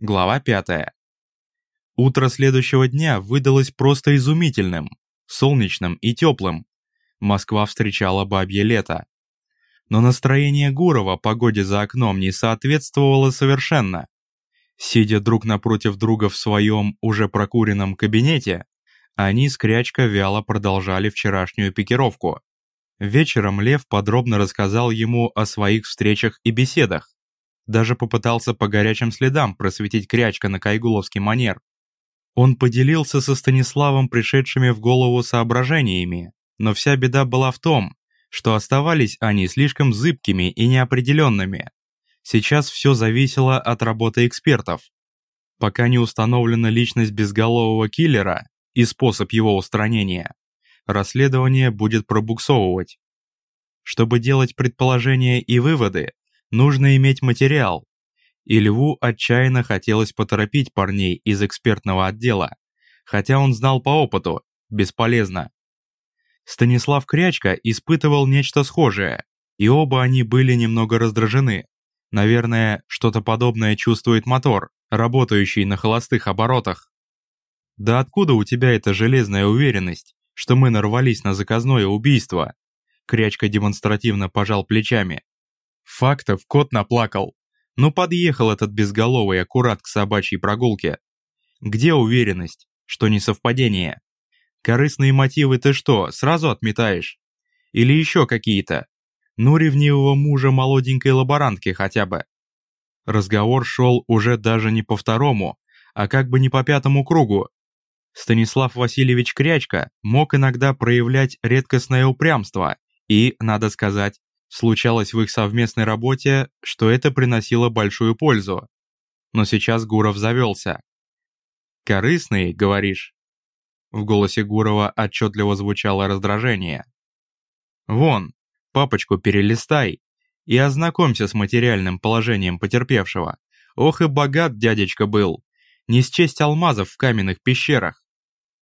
Глава 5. Утро следующего дня выдалось просто изумительным, солнечным и теплым. Москва встречала бабье лето. Но настроение Гурова погоде за окном не соответствовало совершенно. Сидя друг напротив друга в своем уже прокуренном кабинете, они с вяло продолжали вчерашнюю пикировку. Вечером Лев подробно рассказал ему о своих встречах и беседах даже попытался по горячим следам просветить крячка на кайгуловский манер. Он поделился со Станиславом пришедшими в голову соображениями, но вся беда была в том, что оставались они слишком зыбкими и неопределенными. Сейчас все зависело от работы экспертов. Пока не установлена личность безголового киллера и способ его устранения, расследование будет пробуксовывать. Чтобы делать предположения и выводы, Нужно иметь материал. И Льву отчаянно хотелось поторопить парней из экспертного отдела, хотя он знал по опыту, бесполезно. Станислав Крячка испытывал нечто схожее, и оба они были немного раздражены. Наверное, что-то подобное чувствует мотор, работающий на холостых оборотах. Да откуда у тебя эта железная уверенность, что мы нарвались на заказное убийство? Крячка демонстративно пожал плечами. Фактов кот наплакал. Ну подъехал этот безголовый аккурат к собачьей прогулке. Где уверенность, что не совпадение? Корыстные мотивы ты что, сразу отметаешь? Или еще какие-то? Ну ревнивого мужа молоденькой лаборантки хотя бы. Разговор шел уже даже не по второму, а как бы не по пятому кругу. Станислав Васильевич Крячка мог иногда проявлять редкостное упрямство и, надо сказать, Случалось в их совместной работе, что это приносило большую пользу. Но сейчас Гуров завелся. «Корыстный, говоришь?» В голосе Гурова отчетливо звучало раздражение. «Вон, папочку перелистай и ознакомься с материальным положением потерпевшего. Ох и богат дядечка был, не счесть алмазов в каменных пещерах.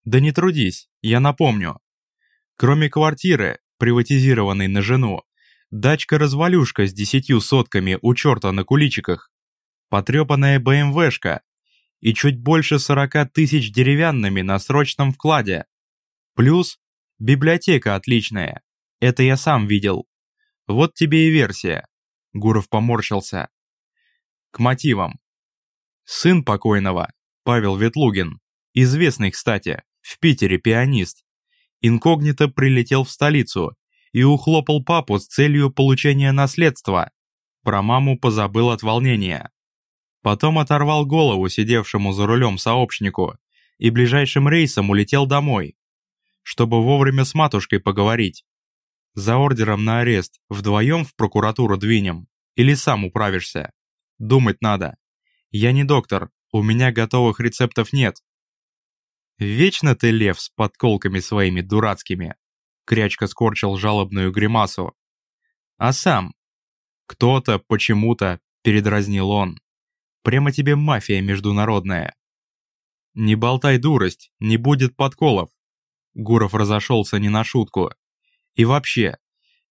Да не трудись, я напомню. Кроме квартиры, приватизированной на жену, Дачка-развалюшка с десятью сотками у черта на куличиках. Потрепанная БМВшка. И чуть больше сорока тысяч деревянными на срочном вкладе. Плюс библиотека отличная. Это я сам видел. Вот тебе и версия. Гуров поморщился. К мотивам. Сын покойного, Павел Ветлугин, известный, кстати, в Питере пианист, инкогнито прилетел в столицу и ухлопал папу с целью получения наследства. Про маму позабыл от волнения. Потом оторвал голову сидевшему за рулем сообщнику и ближайшим рейсом улетел домой, чтобы вовремя с матушкой поговорить. За ордером на арест вдвоем в прокуратуру двинем или сам управишься. Думать надо. Я не доктор, у меня готовых рецептов нет. Вечно ты лев с подколками своими дурацкими. Крячка скорчил жалобную гримасу. «А сам?» «Кто-то, почему-то», — передразнил он. «Прямо тебе мафия международная». «Не болтай дурость, не будет подколов». Гуров разошелся не на шутку. «И вообще,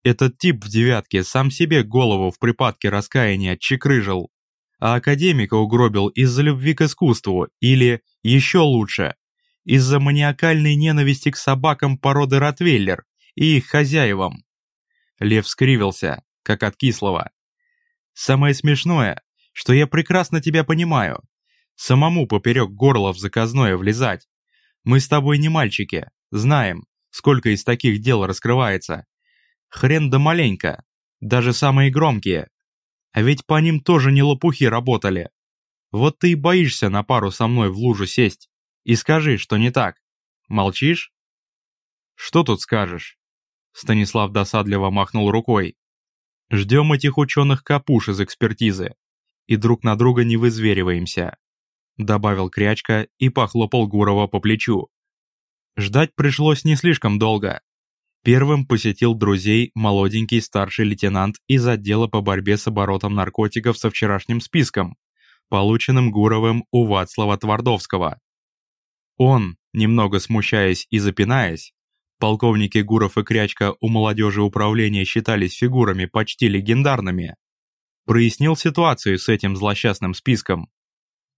этот тип в девятке сам себе голову в припадке раскаяния чекрыжил, а академика угробил из-за любви к искусству или, еще лучше, из-за маниакальной ненависти к собакам породы Ротвейлер и их хозяевам. Лев скривился, как от кислого. Самое смешное, что я прекрасно тебя понимаю. Самому поперек горла в заказное влезать. Мы с тобой не мальчики, знаем, сколько из таких дел раскрывается. Хрен да маленько, даже самые громкие. А ведь по ним тоже не лопухи работали. Вот ты и боишься на пару со мной в лужу сесть. И скажи, что не так. Молчишь? Что тут скажешь? Станислав досадливо махнул рукой. Ждем этих ученых капуш из экспертизы. И друг на друга не вызвериваемся. Добавил Крячка и похлопал Гурова по плечу. Ждать пришлось не слишком долго. Первым посетил друзей молоденький старший лейтенант из отдела по борьбе с оборотом наркотиков со вчерашним списком, полученным Гуровым у Вацлава Твардовского. Он, немного смущаясь и запинаясь, полковники Гуров и Крячка у молодежи управления считались фигурами почти легендарными, прояснил ситуацию с этим злосчастным списком.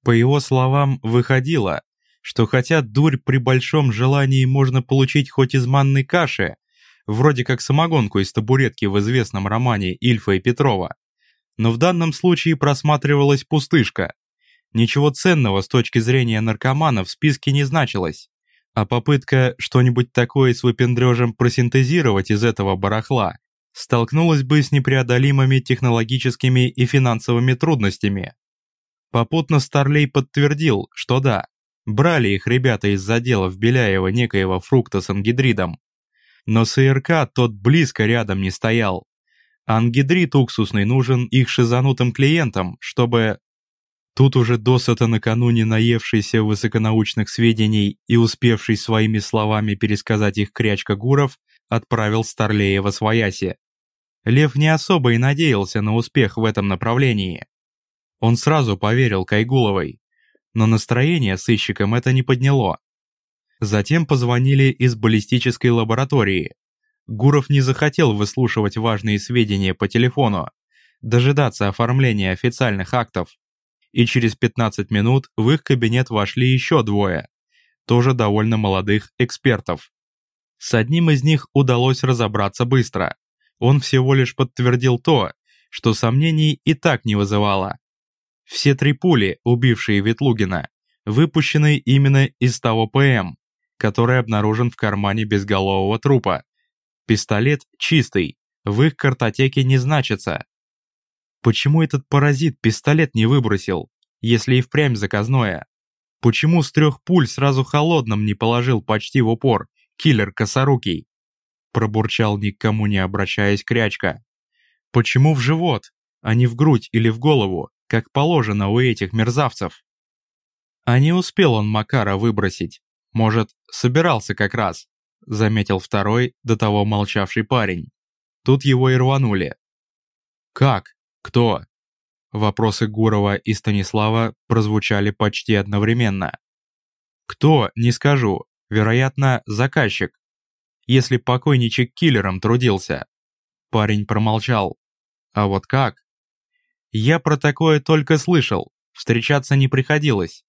По его словам, выходило, что хотя дурь при большом желании можно получить хоть из манной каши, вроде как самогонку из табуретки в известном романе Ильфа и Петрова, но в данном случае просматривалась пустышка. Ничего ценного с точки зрения наркомана в списке не значилось, а попытка что-нибудь такое с выпендрежем просинтезировать из этого барахла столкнулась бы с непреодолимыми технологическими и финансовыми трудностями. Попутно Старлей подтвердил, что да, брали их ребята из заделов Беляева некоего фрукта с ангидридом. Но с ИРК тот близко рядом не стоял. Ангидрид уксусный нужен их шизанутым клиентам, чтобы... Тут уже досыта накануне наевшийся высоконаучных сведений и успевший своими словами пересказать их крячка Гуров, отправил Старлея во свояси. Лев не особо и надеялся на успех в этом направлении. Он сразу поверил Кайгуловой, но настроение сыщикам это не подняло. Затем позвонили из баллистической лаборатории. Гуров не захотел выслушивать важные сведения по телефону, дожидаться оформления официальных актов. И через 15 минут в их кабинет вошли еще двое, тоже довольно молодых экспертов. С одним из них удалось разобраться быстро он всего лишь подтвердил то, что сомнений и так не вызывало. Все три пули, убившие Ветлугина, выпущены именно из того ПМ, который обнаружен в кармане безголового трупа. Пистолет чистый, в их картотеке не значится. Почему этот паразит пистолет не выбросил, если и впрямь заказное? Почему с трех пуль сразу холодным не положил почти в упор, киллер косорукий? пробурчал никому не обращаясь крячка. Почему в живот, а не в грудь или в голову, как положено у этих мерзавцев? А не успел он Макара выбросить. Может, собирался как раз, заметил второй, до того молчавший парень. Тут его и рванули. Как? Кто? Вопросы Гурова и Станислава прозвучали почти одновременно. Кто, не скажу. Вероятно, заказчик если покойничек киллером трудился. Парень промолчал. А вот как? Я про такое только слышал, встречаться не приходилось.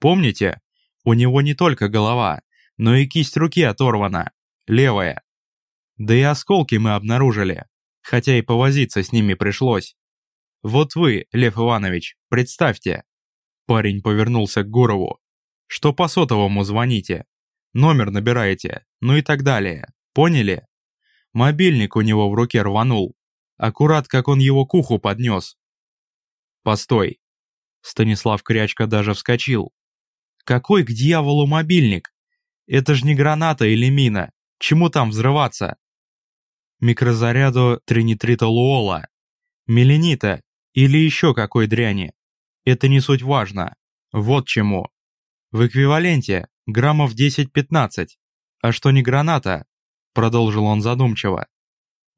Помните, у него не только голова, но и кисть руки оторвана, левая. Да и осколки мы обнаружили, хотя и повозиться с ними пришлось. Вот вы, Лев Иванович, представьте. Парень повернулся к Гурову. Что по сотовому звоните? номер набираете, ну и так далее. Поняли? Мобильник у него в руке рванул. Аккурат, как он его к уху поднес. Постой. Станислав Крячка даже вскочил. Какой к дьяволу мобильник? Это ж не граната или мина. Чему там взрываться? Микрозаряду тринитритолуола, меленита или еще какой дряни. Это не суть важно. Вот чему. В эквиваленте граммов 10-15. А что не граната? Продолжил он задумчиво.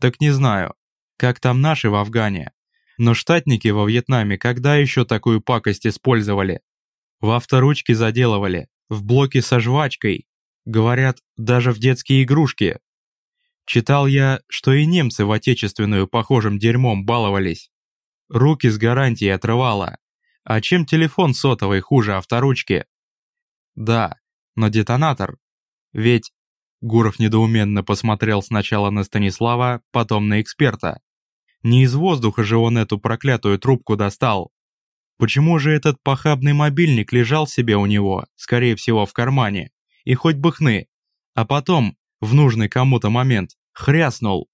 Так не знаю, как там наши в Афгане. Но штатники во Вьетнаме когда еще такую пакость использовали? В авторучки заделывали, в блоке со жвачкой. Говорят, даже в детские игрушки. Читал я, что и немцы в отечественную похожим дерьмом баловались. Руки с гарантией отрывало. А чем телефон сотовый хуже авторучки? Да, но детонатор. Ведь... Гуров недоуменно посмотрел сначала на Станислава, потом на эксперта. Не из воздуха же он эту проклятую трубку достал. Почему же этот похабный мобильник лежал себе у него, скорее всего, в кармане, и хоть бы хны, а потом, в нужный кому-то момент, хряснул?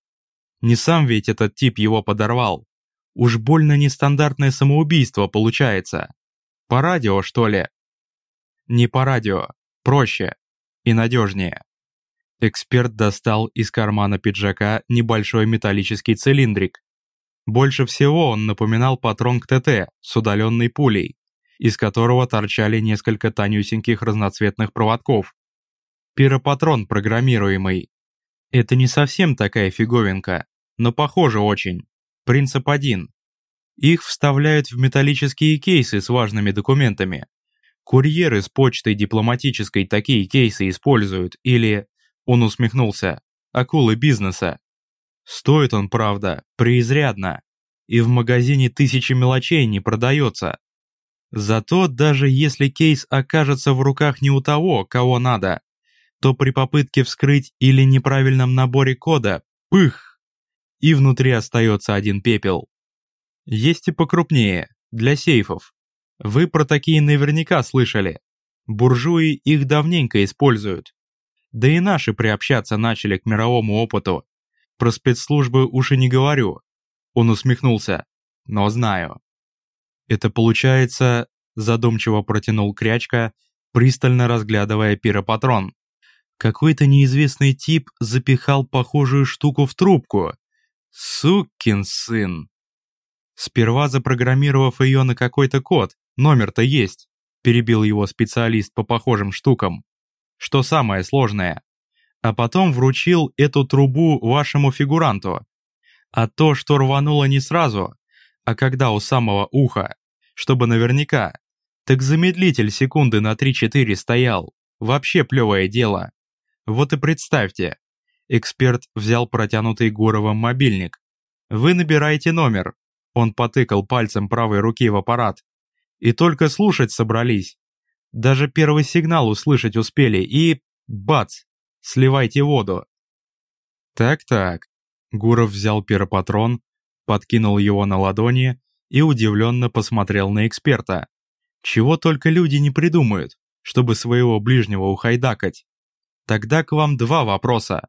Не сам ведь этот тип его подорвал. Уж больно нестандартное самоубийство получается. По радио, что ли? Не по радио, проще и надежнее. Эксперт достал из кармана пиджака небольшой металлический цилиндрик. Больше всего он напоминал патрон к ТТ с удаленной пулей, из которого торчали несколько тонюсеньких разноцветных проводков. Пиропатрон программируемый. Это не совсем такая фиговинка, но похоже очень. Принцип один. Их вставляют в металлические кейсы с важными документами, Курьеры с почтой дипломатической такие кейсы используют или, он усмехнулся, акулы бизнеса. Стоит он, правда, преизрядно, и в магазине тысячи мелочей не продается. Зато даже если кейс окажется в руках не у того, кого надо, то при попытке вскрыть или неправильном наборе кода – пых! И внутри остается один пепел. Есть и покрупнее, для сейфов. Вы про такие наверняка слышали. Буржуи их давненько используют. Да и наши приобщаться начали к мировому опыту. Про спецслужбы уж и не говорю. Он усмехнулся. Но знаю. Это получается, задумчиво протянул Крячка, пристально разглядывая пиропатрон. Какой-то неизвестный тип запихал похожую штуку в трубку. Сукин сын. Сперва запрограммировав ее на какой-то код, номер-то есть, перебил его специалист по похожим штукам. Что самое сложное. А потом вручил эту трубу вашему фигуранту. А то, что рвануло не сразу, а когда у самого уха, чтобы наверняка, так замедлитель секунды на 3-4 стоял. Вообще плевое дело. Вот и представьте. Эксперт взял протянутый Гуровым мобильник. Вы набираете номер, он потыкал пальцем правой руки в аппарат. И только слушать собрались. Даже первый сигнал услышать успели и... Бац! Сливайте воду. Так-так. Гуров взял пиропатрон, подкинул его на ладони и удивленно посмотрел на эксперта. Чего только люди не придумают, чтобы своего ближнего ухайдакать. Тогда к вам два вопроса.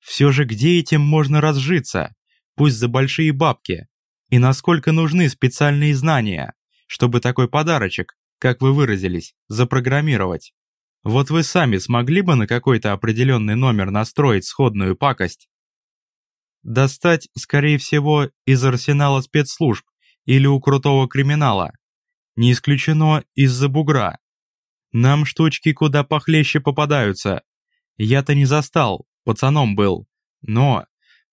Все же где этим можно разжиться, пусть за большие бабки? и насколько нужны специальные знания, чтобы такой подарочек, как вы выразились, запрограммировать. Вот вы сами смогли бы на какой-то определенный номер настроить сходную пакость? Достать, скорее всего, из арсенала спецслужб или у крутого криминала. Не исключено из-за бугра. Нам штучки куда похлеще попадаются. Я-то не застал, пацаном был. Но,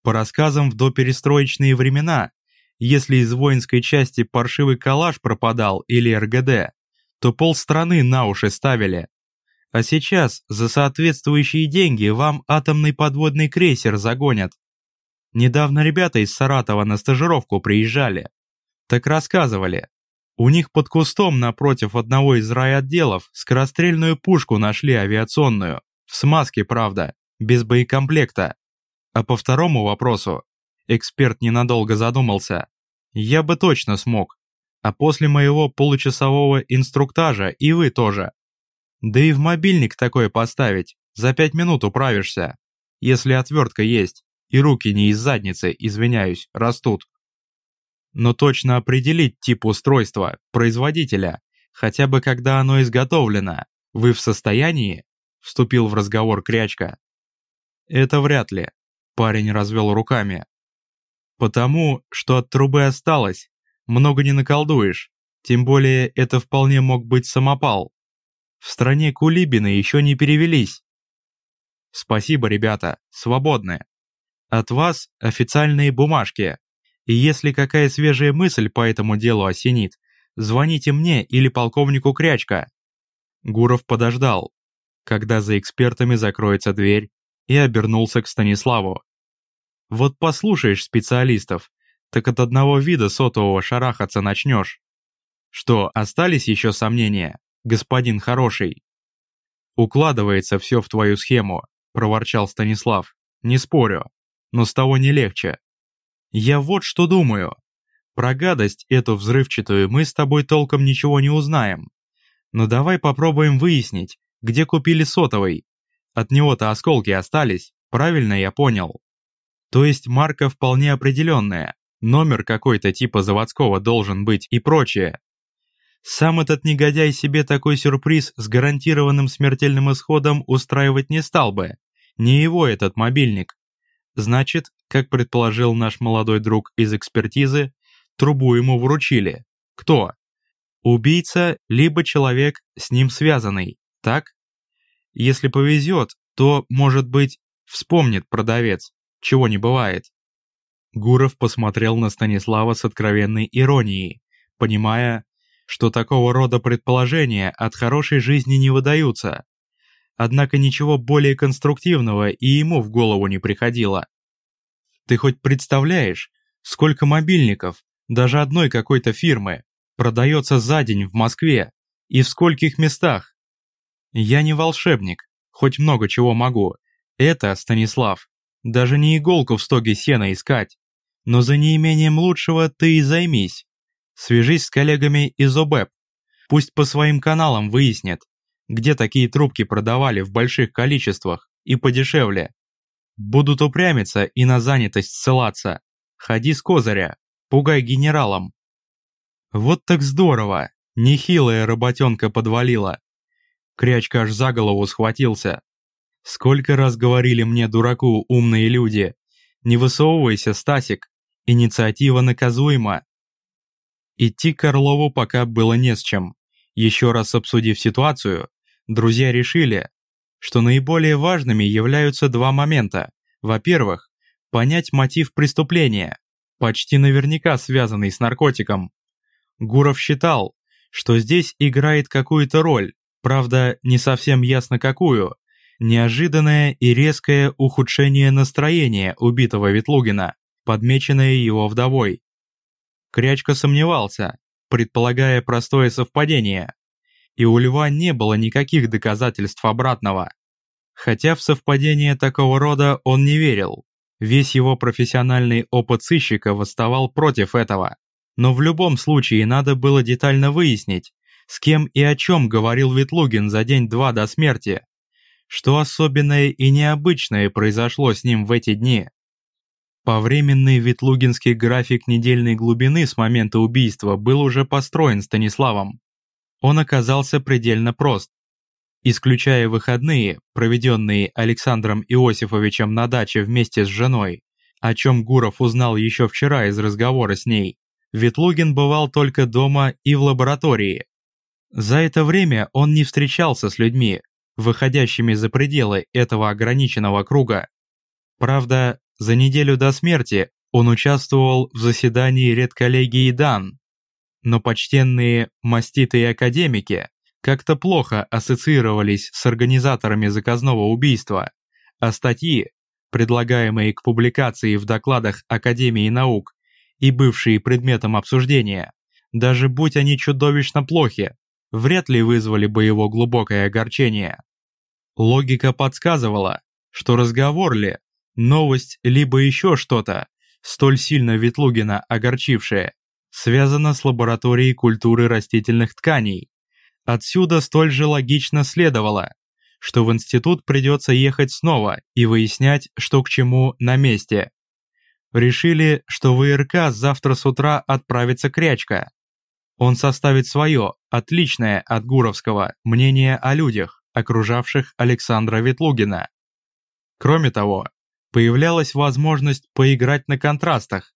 по рассказам в доперестроечные времена, если из воинской части паршивый калаш пропадал или РГД, то полстраны на уши ставили. А сейчас за соответствующие деньги вам атомный подводный крейсер загонят. Недавно ребята из Саратова на стажировку приезжали. Так рассказывали. У них под кустом напротив одного из райотделов скорострельную пушку нашли авиационную. В смазке, правда, без боекомплекта. А по второму вопросу Эксперт ненадолго задумался. Я бы точно смог. А после моего получасового инструктажа и вы тоже. Да и в мобильник такое поставить. За пять минут управишься. Если отвертка есть. И руки не из задницы, извиняюсь, растут. Но точно определить тип устройства, производителя, хотя бы когда оно изготовлено, вы в состоянии? Вступил в разговор Крячка. Это вряд ли. Парень развел руками. Потому, что от трубы осталось, много не наколдуешь, тем более это вполне мог быть самопал. В стране Кулибины еще не перевелись. Спасибо, ребята, свободны. От вас официальные бумажки. И если какая свежая мысль по этому делу осенит, звоните мне или полковнику Крячка. Гуров подождал, когда за экспертами закроется дверь, и обернулся к Станиславу. Вот послушаешь специалистов, так от одного вида сотового шарахаться начнешь. Что, остались еще сомнения, господин хороший? Укладывается все в твою схему, проворчал Станислав. Не спорю, но с того не легче. Я вот что думаю. Про гадость эту взрывчатую мы с тобой толком ничего не узнаем. Но давай попробуем выяснить, где купили сотовый. От него-то осколки остались, правильно я понял? То есть марка вполне определенная, номер какой-то типа заводского должен быть и прочее. Сам этот негодяй себе такой сюрприз с гарантированным смертельным исходом устраивать не стал бы. Не его этот мобильник. Значит, как предположил наш молодой друг из экспертизы, трубу ему вручили. Кто? Убийца, либо человек с ним связанный, так? Если повезет, то, может быть, вспомнит продавец чего не бывает. Гуров посмотрел на Станислава с откровенной иронией, понимая, что такого рода предположения от хорошей жизни не выдаются. Однако ничего более конструктивного и ему в голову не приходило. Ты хоть представляешь, сколько мобильников, даже одной какой-то фирмы, продается за день в Москве и в скольких местах. Я не волшебник, хоть много чего могу. Это, Станислав, даже не иголку в стоге сена искать. Но за неимением лучшего ты и займись. Свяжись с коллегами из ОБЭП. Пусть по своим каналам выяснят, где такие трубки продавали в больших количествах и подешевле. Будут упрямиться и на занятость ссылаться. Ходи с козыря, пугай генералом. Вот так здорово, нехилая работенка подвалила. Крячка аж за голову схватился. Сколько раз говорили мне, дураку, умные люди. Не высовывайся, Стасик, инициатива наказуема. Идти к Орлову пока было не с чем. Еще раз обсудив ситуацию, друзья решили, что наиболее важными являются два момента. Во-первых, понять мотив преступления, почти наверняка связанный с наркотиком. Гуров считал, что здесь играет какую-то роль, правда, не совсем ясно какую, неожиданное и резкое ухудшение настроения убитого Ветлугина, подмеченное его вдовой. Крячка сомневался, предполагая простое совпадение, и у Льва не было никаких доказательств обратного. Хотя в совпадение такого рода он не верил, весь его профессиональный опыт сыщика восставал против этого. Но в любом случае надо было детально выяснить, с кем и о чем говорил Ветлугин за день-два до смерти. Что особенное и необычное произошло с ним в эти дни. Повременный ветлугинский график недельной глубины с момента убийства был уже построен Станиславом. Он оказался предельно прост. Исключая выходные, проведенные Александром Иосифовичем на даче вместе с женой, о чем Гуров узнал еще вчера из разговора с ней, Ветлугин бывал только дома и в лаборатории. За это время он не встречался с людьми, выходящими за пределы этого ограниченного круга. Правда, за неделю до смерти он участвовал в заседании редколлегии Дан, но почтенные маститые академики как-то плохо ассоциировались с организаторами заказного убийства, а статьи, предлагаемые к публикации в докладах Академии наук и бывшие предметом обсуждения, даже будь они чудовищно плохи, вряд ли вызвали бы его глубокое огорчение. Логика подсказывала, что разговор ли, новость либо еще что-то, столь сильно Ветлугина огорчившее, связано с лабораторией культуры растительных тканей. Отсюда столь же логично следовало, что в институт придется ехать снова и выяснять, что к чему на месте. Решили, что в ИРК завтра с утра отправится Крячка. Он составит свое, отличное от Гуровского, мнение о людях, окружавших Александра Ветлугина. Кроме того, появлялась возможность поиграть на контрастах.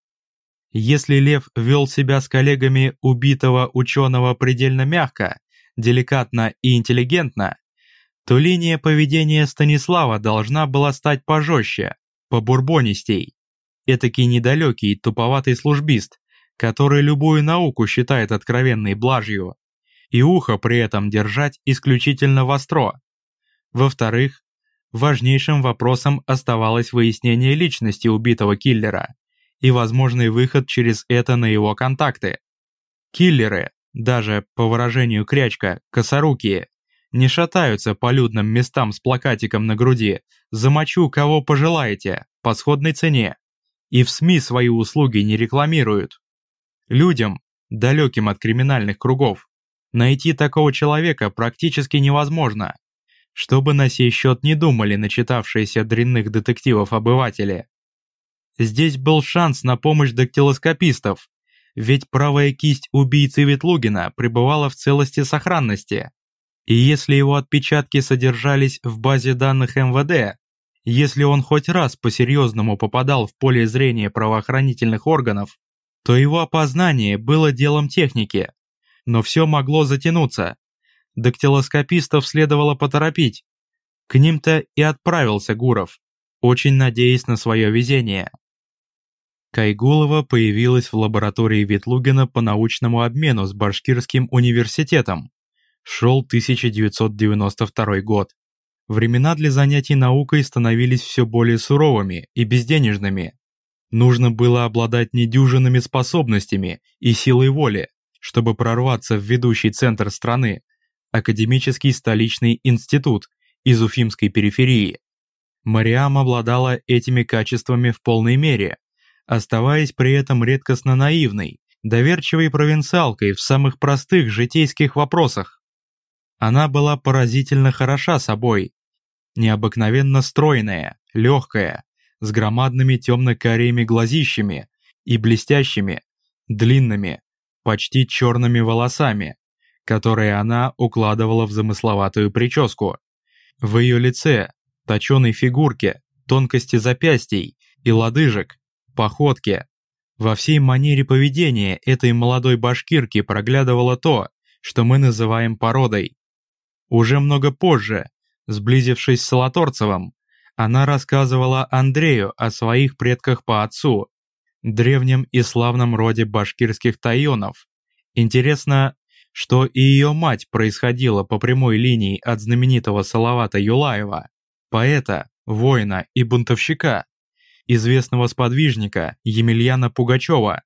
Если Лев вел себя с коллегами убитого ученого предельно мягко, деликатно и интеллигентно, то линия поведения Станислава должна была стать пожестче, побурбонистей. Этакий недалекий, туповатый службист, который любую науку считает откровенной блажью, и ухо при этом держать исключительно востро. Во-вторых, важнейшим вопросом оставалось выяснение личности убитого киллера и возможный выход через это на его контакты. Киллеры, даже по выражению Крячка, косорукие, не шатаются по людным местам с плакатиком на груди «Замочу, кого пожелаете, по сходной цене» и в СМИ свои услуги не рекламируют. Людям, далеким от криминальных кругов, найти такого человека практически невозможно, чтобы на сей счет не думали начитавшиеся дрянных детективов обыватели. Здесь был шанс на помощь дактилоскопистов, ведь правая кисть убийцы Ветлугина пребывала в целости сохранности. И если его отпечатки содержались в базе данных МВД, если он хоть раз по-серьезному попадал в поле зрения правоохранительных органов, то его опознание было делом техники. Но все могло затянуться, дактилоскопистов следовало поторопить. К ним-то и отправился Гуров, очень надеясь на свое везение. Кайгулова появилась в лаборатории Ветлугина по научному обмену с Башкирским университетом. Шел 1992 год. Времена для занятий наукой становились все более суровыми и безденежными. Нужно было обладать недюжинными способностями и силой воли, чтобы прорваться в ведущий центр страны, Академический столичный институт из Уфимской периферии. Мариам обладала этими качествами в полной мере, оставаясь при этом редкостно наивной, доверчивой провинциалкой в самых простых житейских вопросах. Она была поразительно хороша собой, необыкновенно стройная, легкая, с громадными темно-карими глазищами и блестящими, длинными, почти черными волосами, которые она укладывала в замысловатую прическу. В ее лице, точеной фигурке, тонкости запястий и лодыжек, походке, во всей манере поведения этой молодой башкирки проглядывало то, что мы называем породой. Уже много позже, сблизившись с Латорцевым, она рассказывала Андрею о своих предках по отцу, древнем и славном роде башкирских тайонов. Интересно, что и ее мать происходила по прямой линии от знаменитого Салавата Юлаева, поэта, воина и бунтовщика, известного сподвижника Емельяна Пугачева.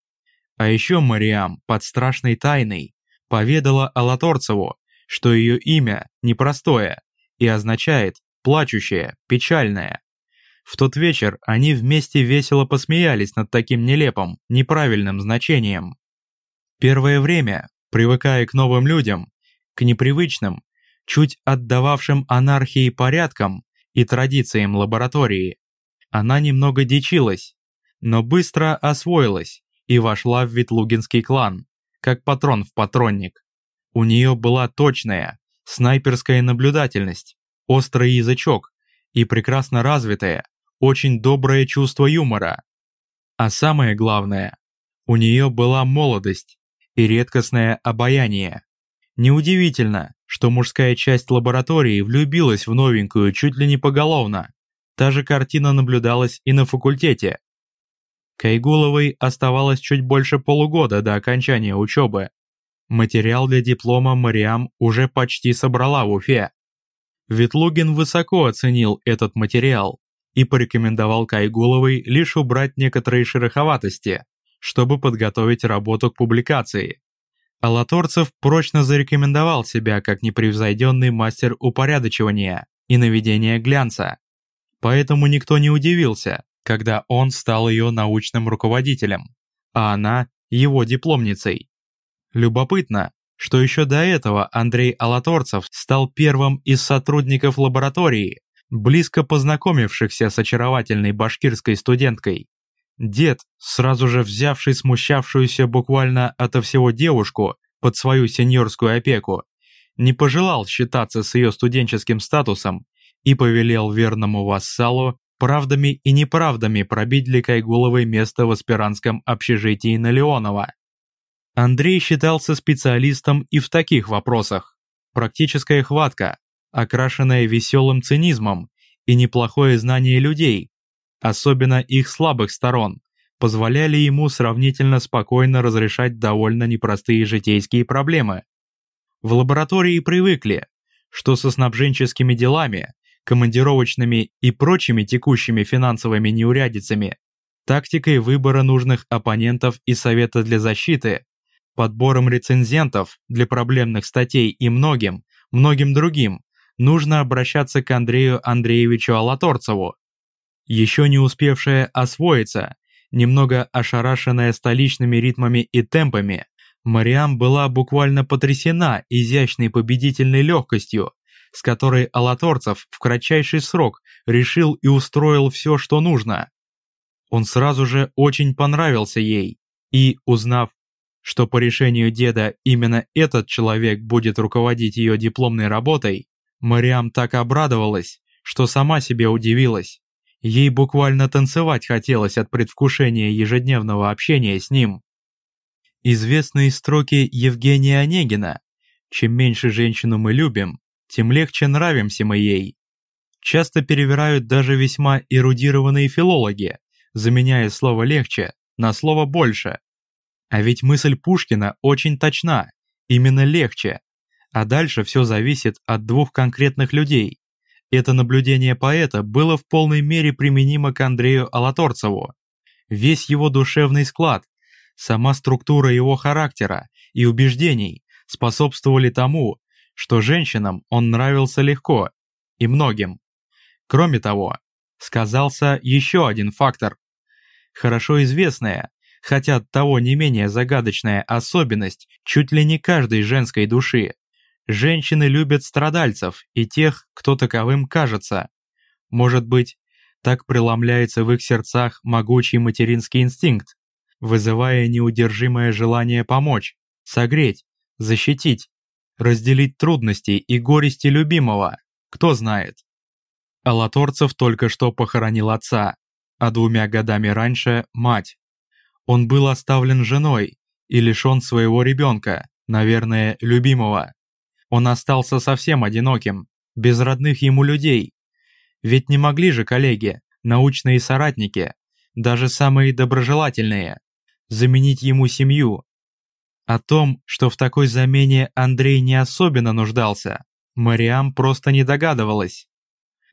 А еще Мариам под страшной тайной поведала Алаторцеву, что ее имя непростое и означает «плачущее», «печальное». В тот вечер они вместе весело посмеялись над таким нелепым, неправильным значением. Первое время привыкая к новым людям, к непривычным, чуть отдававшим анархии порядкам и традициям лаборатории. Она немного дичилась, но быстро освоилась и вошла в Ветлугинский клан, как патрон в патронник. У нее была точная, снайперская наблюдательность, острый язычок и прекрасно развитое, очень доброе чувство юмора. А самое главное, у нее была молодость, и редкостное обаяние. Неудивительно, что мужская часть лаборатории влюбилась в новенькую чуть ли не поголовно. Та же картина наблюдалась и на факультете. Кайгуловой оставалось чуть больше полугода до окончания учебы. Материал для диплома Мариам уже почти собрала в Уфе. Ветлугин высоко оценил этот материал и порекомендовал Кайгуловой лишь убрать некоторые шероховатости, чтобы подготовить работу к публикации. Алаторцев прочно зарекомендовал себя как непревзойденный мастер упорядочивания и наведения глянца. Поэтому никто не удивился, когда он стал ее научным руководителем, а она – его дипломницей. Любопытно, что еще до этого Андрей Алаторцев стал первым из сотрудников лаборатории, близко познакомившихся с очаровательной башкирской студенткой. Дед, сразу же взявший смущавшуюся буквально ото всего девушку под свою сеньорскую опеку, не пожелал считаться с ее студенческим статусом и повелел верному вассалу правдами и неправдами пробить для Кайгуловой место в аспирантском общежитии на Леонова. Андрей считался специалистом и в таких вопросах. Практическая хватка, окрашенная веселым цинизмом и неплохое знание людей, особенно их слабых сторон, позволяли ему сравнительно спокойно разрешать довольно непростые житейские проблемы. В лаборатории привыкли, что со снабженческими делами, командировочными и прочими текущими финансовыми неурядицами, тактикой выбора нужных оппонентов и совета для защиты, подбором рецензентов для проблемных статей и многим, многим другим, нужно обращаться к Андрею Андреевичу Алаторцеву, еще не успевшая освоиться, немного ошарашенная столичными ритмами и темпами, Мариам была буквально потрясена изящной победительной легкостью, с которой Алаторцев в кратчайший срок решил и устроил все, что нужно. Он сразу же очень понравился ей, и, узнав, что по решению деда именно этот человек будет руководить ее дипломной работой, Мариам так обрадовалась, что сама себе удивилась. Ей буквально танцевать хотелось от предвкушения ежедневного общения с ним. Известные строки Евгения Онегина «Чем меньше женщину мы любим, тем легче нравимся мы ей» часто перевирают даже весьма эрудированные филологи, заменяя слово «легче» на слово «больше». А ведь мысль Пушкина очень точна, именно легче. А дальше все зависит от двух конкретных людей, это наблюдение поэта было в полной мере применимо к Андрею Алаторцеву. Весь его душевный склад, сама структура его характера и убеждений способствовали тому, что женщинам он нравился легко и многим. Кроме того, сказался еще один фактор. Хорошо известная, хотя от того не менее загадочная особенность чуть ли не каждой женской души. Женщины любят страдальцев и тех, кто таковым кажется. Может быть, так преломляется в их сердцах могучий материнский инстинкт, вызывая неудержимое желание помочь, согреть, защитить, разделить трудности и горести любимого, кто знает. Алаторцев только что похоронил отца, а двумя годами раньше – мать. Он был оставлен женой и лишен своего ребенка, наверное, любимого. Он остался совсем одиноким, без родных ему людей. Ведь не могли же коллеги, научные соратники, даже самые доброжелательные, заменить ему семью. О том, что в такой замене Андрей не особенно нуждался, Мариам просто не догадывалась.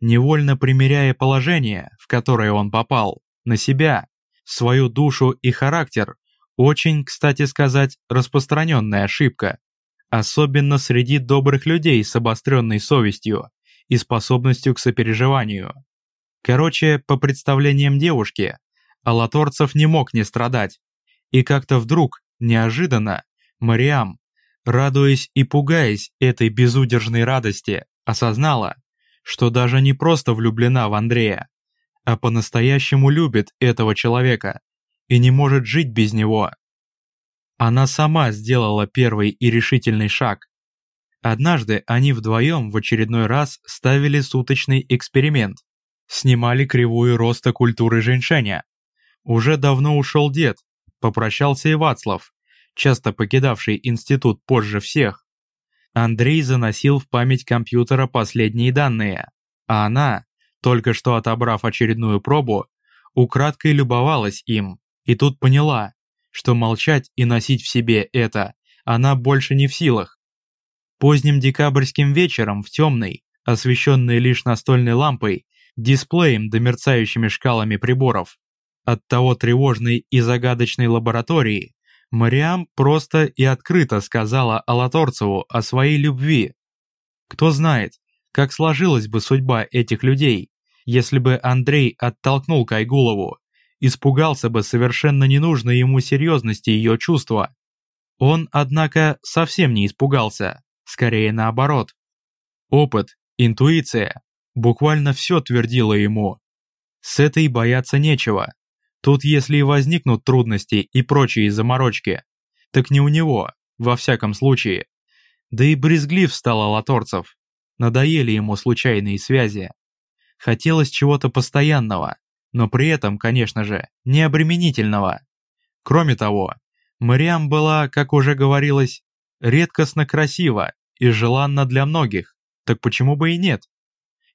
Невольно примеряя положение, в которое он попал, на себя, свою душу и характер, очень, кстати сказать, распространенная ошибка. Особенно среди добрых людей с обостренной совестью и способностью к сопереживанию. Короче, по представлениям девушки, Алаторцев не мог не страдать. И как-то вдруг, неожиданно, Мариам, радуясь и пугаясь этой безудержной радости, осознала, что даже не просто влюблена в Андрея, а по-настоящему любит этого человека и не может жить без него. Она сама сделала первый и решительный шаг. Однажды они вдвоем в очередной раз ставили суточный эксперимент. Снимали кривую роста культуры женьшеня. Уже давно ушел дед, попрощался и Вацлав, часто покидавший институт позже всех. Андрей заносил в память компьютера последние данные, а она, только что отобрав очередную пробу, украдкой любовалась им, и тут поняла, что молчать и носить в себе это она больше не в силах. Поздним декабрьским вечером в темной, освещенной лишь настольной лампой, дисплеем да мерцающими шкалами приборов, от того тревожной и загадочной лаборатории, Мариам просто и открыто сказала Алаторцеву о своей любви. Кто знает, как сложилась бы судьба этих людей, если бы Андрей оттолкнул Кайгулову, испугался бы совершенно ненужной ему серьезности ее чувства. Он, однако, совсем не испугался, скорее наоборот. Опыт, интуиция, буквально все твердило ему. С этой бояться нечего. Тут если и возникнут трудности и прочие заморочки, так не у него, во всяком случае. Да и брезглив стал Алаторцев. Надоели ему случайные связи. Хотелось чего-то постоянного, но при этом, конечно же, не обременительного. Кроме того, Мариам была, как уже говорилось, редкостно красива и желанна для многих, так почему бы и нет?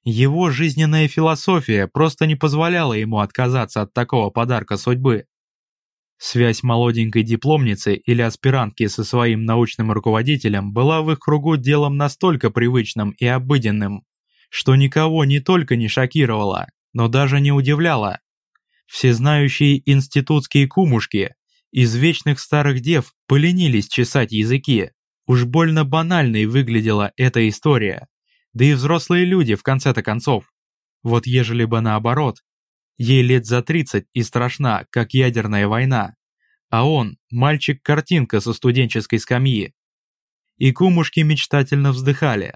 Его жизненная философия просто не позволяла ему отказаться от такого подарка судьбы. Связь молоденькой дипломницы или аспирантки со своим научным руководителем была в их кругу делом настолько привычным и обыденным, что никого не только не шокировало, но даже не удивляло. Всезнающие институтские кумушки из вечных старых дев поленились чесать языки. Уж больно банальной выглядела эта история. Да и взрослые люди в конце-то концов. Вот ежели бы наоборот. Ей лет за 30 и страшна, как ядерная война. А он – мальчик-картинка со студенческой скамьи. И кумушки мечтательно вздыхали.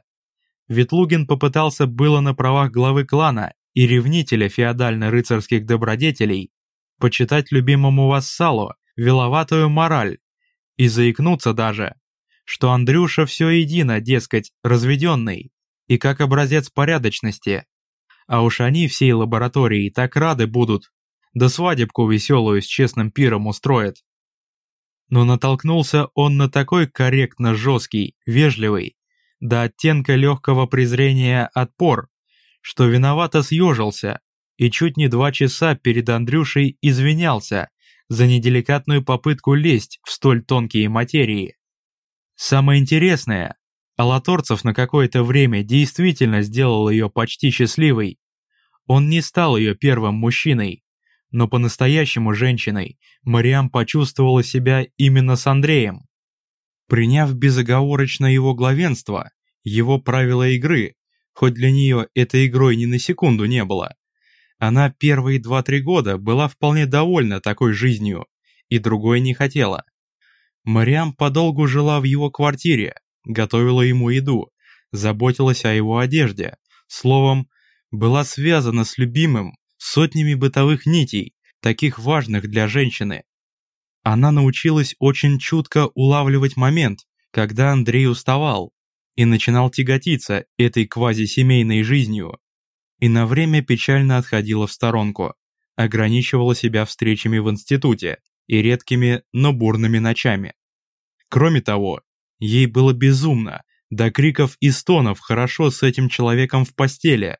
Ветлугин попытался было на правах главы клана и ревнителя феодально-рыцарских добродетелей почитать любимому вассалу виловатую мораль и заикнуться даже, что Андрюша все едино, дескать, разведенный и как образец порядочности. А уж они всей лаборатории так рады будут, да свадебку веселую с честным пиром устроят. Но натолкнулся он на такой корректно жесткий, вежливый до оттенка легкого презрения отпор, что виновато съежился и чуть не два часа перед Андрюшей извинялся за неделикатную попытку лезть в столь тонкие материи. Самое интересное, Алаторцев на какое-то время действительно сделал ее почти счастливой. Он не стал ее первым мужчиной, но по-настоящему женщиной Мариам почувствовала себя именно с Андреем. Приняв безоговорочно его главенство, его правила игры, хоть для нее этой игрой ни на секунду не было, она первые два-три года была вполне довольна такой жизнью и другой не хотела. Мариам подолгу жила в его квартире, готовила ему еду, заботилась о его одежде, словом, была связана с любимым сотнями бытовых нитей, таких важных для женщины. Она научилась очень чутко улавливать момент, когда Андрей уставал и начинал тяготиться этой квазисемейной жизнью, и на время печально отходила в сторонку, ограничивала себя встречами в институте и редкими, но бурными ночами. Кроме того, ей было безумно, до криков и стонов хорошо с этим человеком в постели.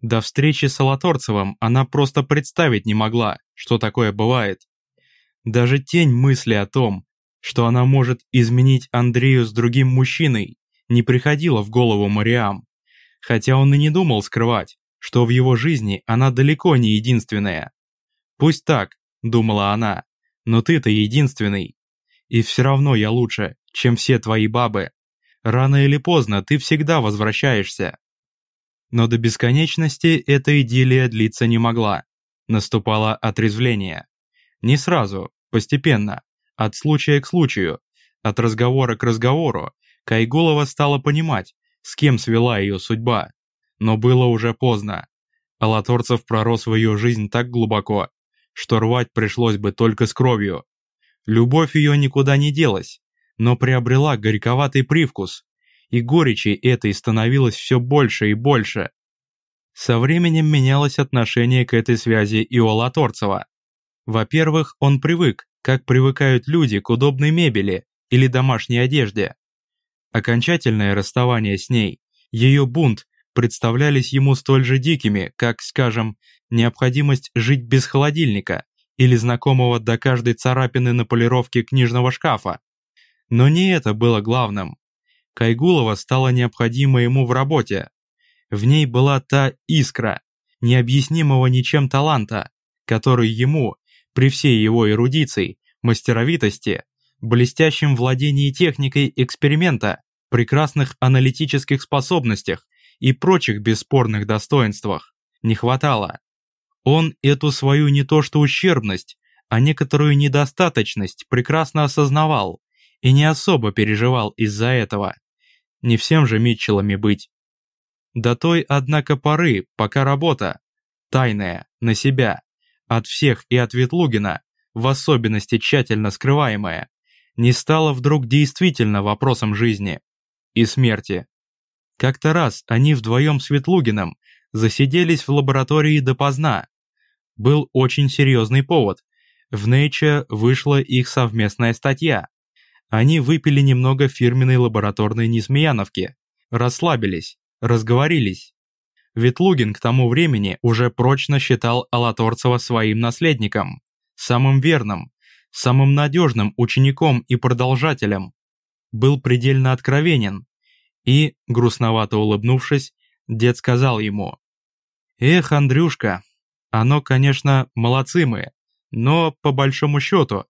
До встречи с Алаторцевым она просто представить не могла, что такое бывает. Даже тень мысли о том, что она может изменить Андрею с другим мужчиной, не приходила в голову Мариам. Хотя он и не думал скрывать, что в его жизни она далеко не единственная. «Пусть так», — думала она, — «но ты-то единственный. И все равно я лучше, чем все твои бабы. Рано или поздно ты всегда возвращаешься. Но до бесконечности эта идиллия длиться не могла. Наступало отрезвление. Не сразу, постепенно, от случая к случаю, от разговора к разговору, Кайгулова стала понимать, с кем свела ее судьба. Но было уже поздно. Алаторцев пророс в ее жизнь так глубоко, что рвать пришлось бы только с кровью. Любовь ее никуда не делась, но приобрела горьковатый привкус, и горечи этой становилось все больше и больше. Со временем менялось отношение к этой связи и у Латорцева. Во-первых, он привык, как привыкают люди к удобной мебели или домашней одежде. Окончательное расставание с ней, ее бунт представлялись ему столь же дикими, как, скажем, необходимость жить без холодильника или знакомого до каждой царапины на полировке книжного шкафа. Но не это было главным. Кайгулова стала необходима ему в работе. В ней была та искра, необъяснимого ничем таланта, который ему, при всей его эрудиции, мастеровитости, блестящем владении техникой эксперимента, прекрасных аналитических способностях и прочих бесспорных достоинствах, не хватало. Он эту свою не то что ущербность, а некоторую недостаточность прекрасно осознавал и не особо переживал из-за этого. Не всем же Митчеллами быть. До той, однако, поры, пока работа, тайная, на себя, от всех и от Ветлугина, в особенности тщательно скрываемая, не стала вдруг действительно вопросом жизни и смерти. Как-то раз они вдвоем с Ветлугиным засиделись в лаборатории допоздна. Был очень серьезный повод. В Nature вышла их совместная статья. Они выпили немного фирменной лабораторной несмеяновки, расслабились, разговорились. Ветлугин к тому времени уже прочно считал Алаторцева своим наследником, самым верным, самым надежным учеником и продолжателем. Был предельно откровенен. И, грустновато улыбнувшись, дед сказал ему, «Эх, Андрюшка, оно, конечно, молодцы мы, но, по большому счету,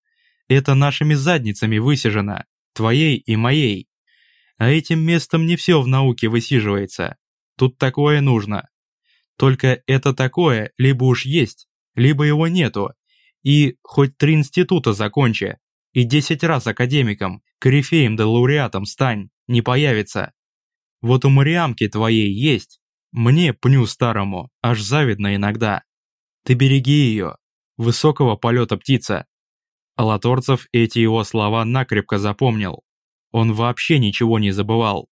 это нашими задницами высижено, твоей и моей. А этим местом не все в науке высиживается. Тут такое нужно. Только это такое либо уж есть, либо его нету. И хоть три института закончи, и десять раз академиком, корифеем да лауреатом стань, не появится. Вот у Мариамки твоей есть. Мне, пню старому, аж завидно иногда. Ты береги ее. Высокого полета птица. Алаторцев эти его слова накрепко запомнил. Он вообще ничего не забывал.